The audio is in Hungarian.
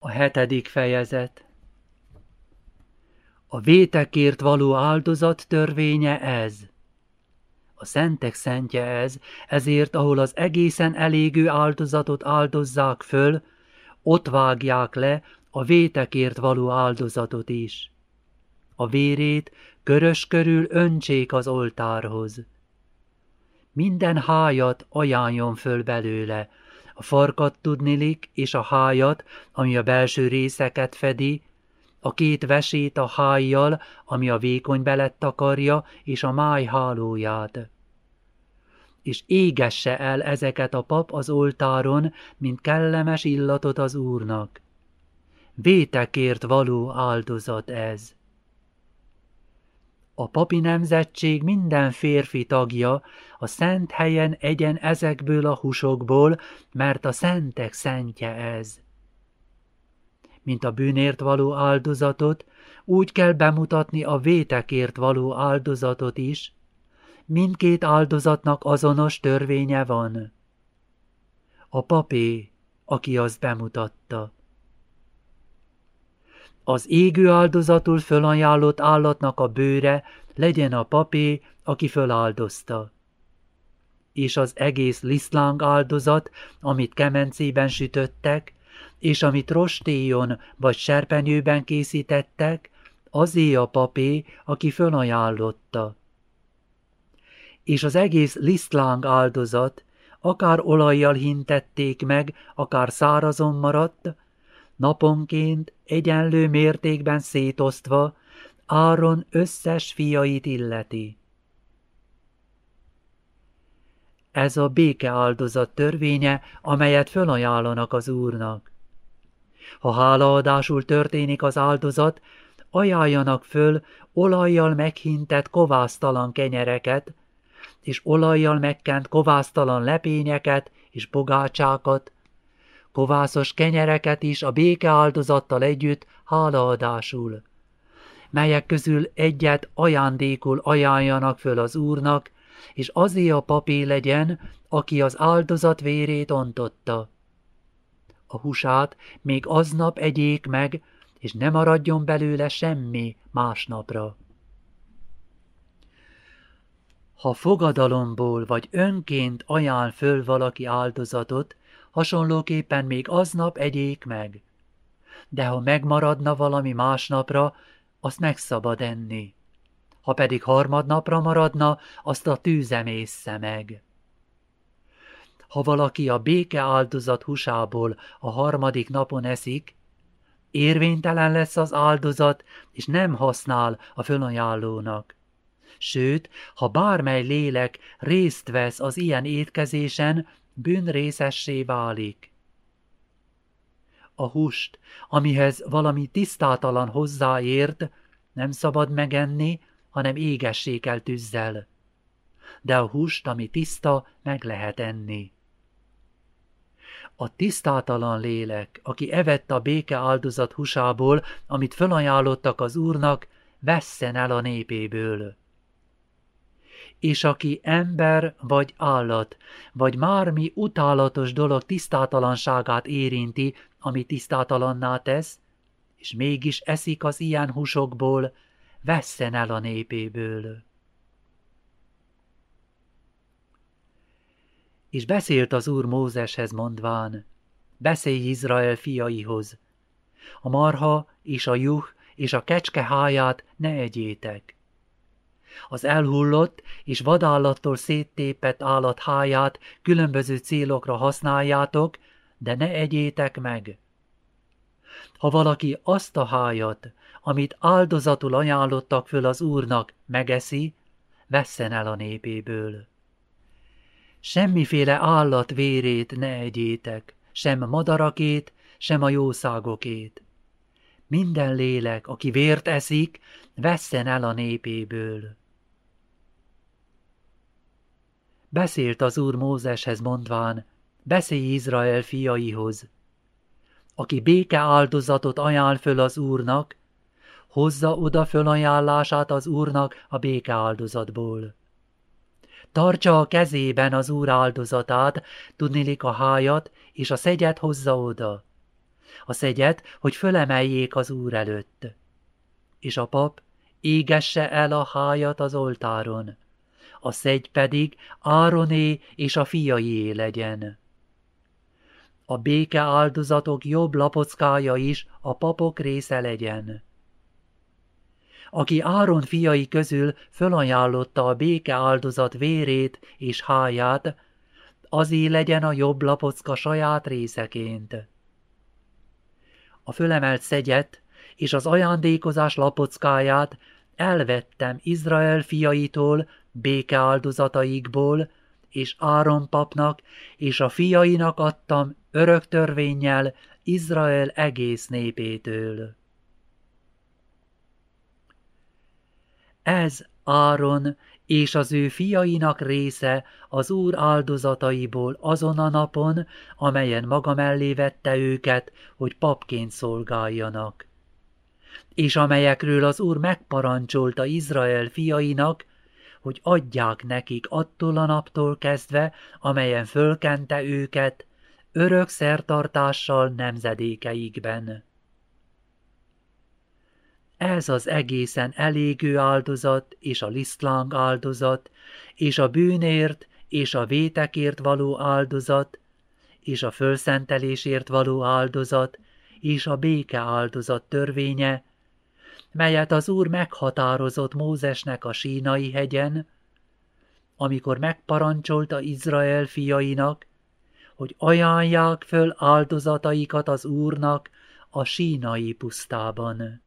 A hetedik fejezet A vétekért való áldozat törvénye ez. A szentek szentje ez, ezért ahol az egészen elégő áldozatot áldozzák föl, ott vágják le a vétekért való áldozatot is. A vérét körös körül öntsék az oltárhoz. Minden hájat ajánljon föl belőle, a farkat tudnilik, és a hájat, ami a belső részeket fedi, a két vesét a hájjal, ami a vékony belet takarja, és a máj hálóját. És égesse el ezeket a pap az oltáron, mint kellemes illatot az Úrnak. Vétekért való áldozat ez. A papi nemzetség minden férfi tagja a szent helyen egyen ezekből a húsokból, mert a szentek szentje ez. Mint a bűnért való áldozatot, úgy kell bemutatni a vétekért való áldozatot is, mindkét áldozatnak azonos törvénye van. A papé, aki azt bemutatta. Az égő áldozatul fölajánlott állatnak a bőre legyen a papé, aki föláldozta. És az egész liszláng áldozat, amit kemencében sütöttek, és amit rostéjon vagy serpenyőben készítettek, azé a papé, aki fölajánlotta. És az egész lisztláng áldozat, akár olajjal hintették meg, akár szárazon maradt, naponként egyenlő mértékben szétosztva Áron összes fiait illeti. Ez a béke áldozat törvénye, amelyet fölajánlanak az Úrnak. Ha hálaadásul történik az áldozat, ajánljanak föl olajjal meghintett kovásztalan kenyereket, és olajjal megkent kovásztalan lepényeket és bogácsákat, kovászos kenyereket is a béke áldozattal együtt hálaadásul, melyek közül egyet ajándékul ajánljanak föl az Úrnak, és azé a papé legyen, aki az áldozat vérét ontotta. A húsát még aznap egyék meg, és ne maradjon belőle semmi másnapra. Ha fogadalomból vagy önként ajánl föl valaki áldozatot, hasonlóképpen még aznap egyék meg. De ha megmaradna valami másnapra, azt meg szabad enni. Ha pedig harmadnapra maradna, azt a tűzem észze meg. Ha valaki a béke áldozat húsából a harmadik napon eszik, érvénytelen lesz az áldozat, és nem használ a fölajánlónak. Sőt, ha bármely lélek részt vesz az ilyen étkezésen, bűnrészessé válik. A húst, amihez valami tisztátalan hozzáért, nem szabad megenni, hanem égessé kell tűzzel. De a húst, ami tiszta, meg lehet enni. A tisztátalan lélek, aki evett a béke áldozat húsából, amit fölajánlottak az úrnak, vesszen el a népéből és aki ember vagy állat, vagy mármi utálatos dolog tisztátalanságát érinti, ami tisztátalanná tesz, és mégis eszik az ilyen húsokból, vesszen el a népéből. És beszélt az úr Mózeshez mondván, beszélj Izrael fiaihoz, a marha és a juh és a kecske háját ne egyétek az elhullott és vadállattól széttépett állat háját különböző célokra használjátok, de ne egyétek meg. Ha valaki azt a hájat, amit áldozatul ajánlottak föl az Úrnak, megeszi, vesszen el a népéből. Semmiféle állat vérét ne egyétek, sem madarakét, sem a jószágokét. Minden lélek, aki vért eszik, vesszen el a népéből. Beszélt az úr Mózeshez mondván, beszélj Izrael fiaihoz. Aki béke áldozatot ajánl föl az úrnak, hozza oda fölajánlását az úrnak a béke áldozatból. Tartsa a kezében az úr áldozatát, tudnilik a hájat, és a szegyet hozza oda. a szegyet, hogy fölemeljék az Úr előtt. És a pap égesse el a hájat az oltáron, a szegy pedig Ároné és a fiaié legyen. A béke áldozatok jobb lapockája is a papok része legyen. Aki Áron fiai közül fölajánlotta a béke áldozat vérét és háját, azé legyen a jobb lapocka saját részeként. A fölemelt szegyet és az ajándékozás lapockáját elvettem Izrael fiaitól, békeáldozataikból, és Áron papnak és a fiainak adtam örök törvényel Izrael egész népétől. Ez Áron és az ő fiainak része az Úr áldozataiból azon a napon, amelyen maga mellé vette őket, hogy papként szolgáljanak. És amelyekről az Úr megparancsolta Izrael fiainak, hogy adják nekik attól a naptól kezdve, amelyen fölkente őket, örök szertartással nemzedékeikben. Ez az egészen elégő áldozat, és a lisztláng áldozat, és a bűnért, és a vétekért való áldozat, és a fölszentelésért való áldozat, és a béke áldozat törvénye, melyet az Úr meghatározott Mózesnek a sínai hegyen, amikor megparancsolta Izrael fiainak, hogy ajánlják föl áldozataikat az Úrnak a sínai pusztában.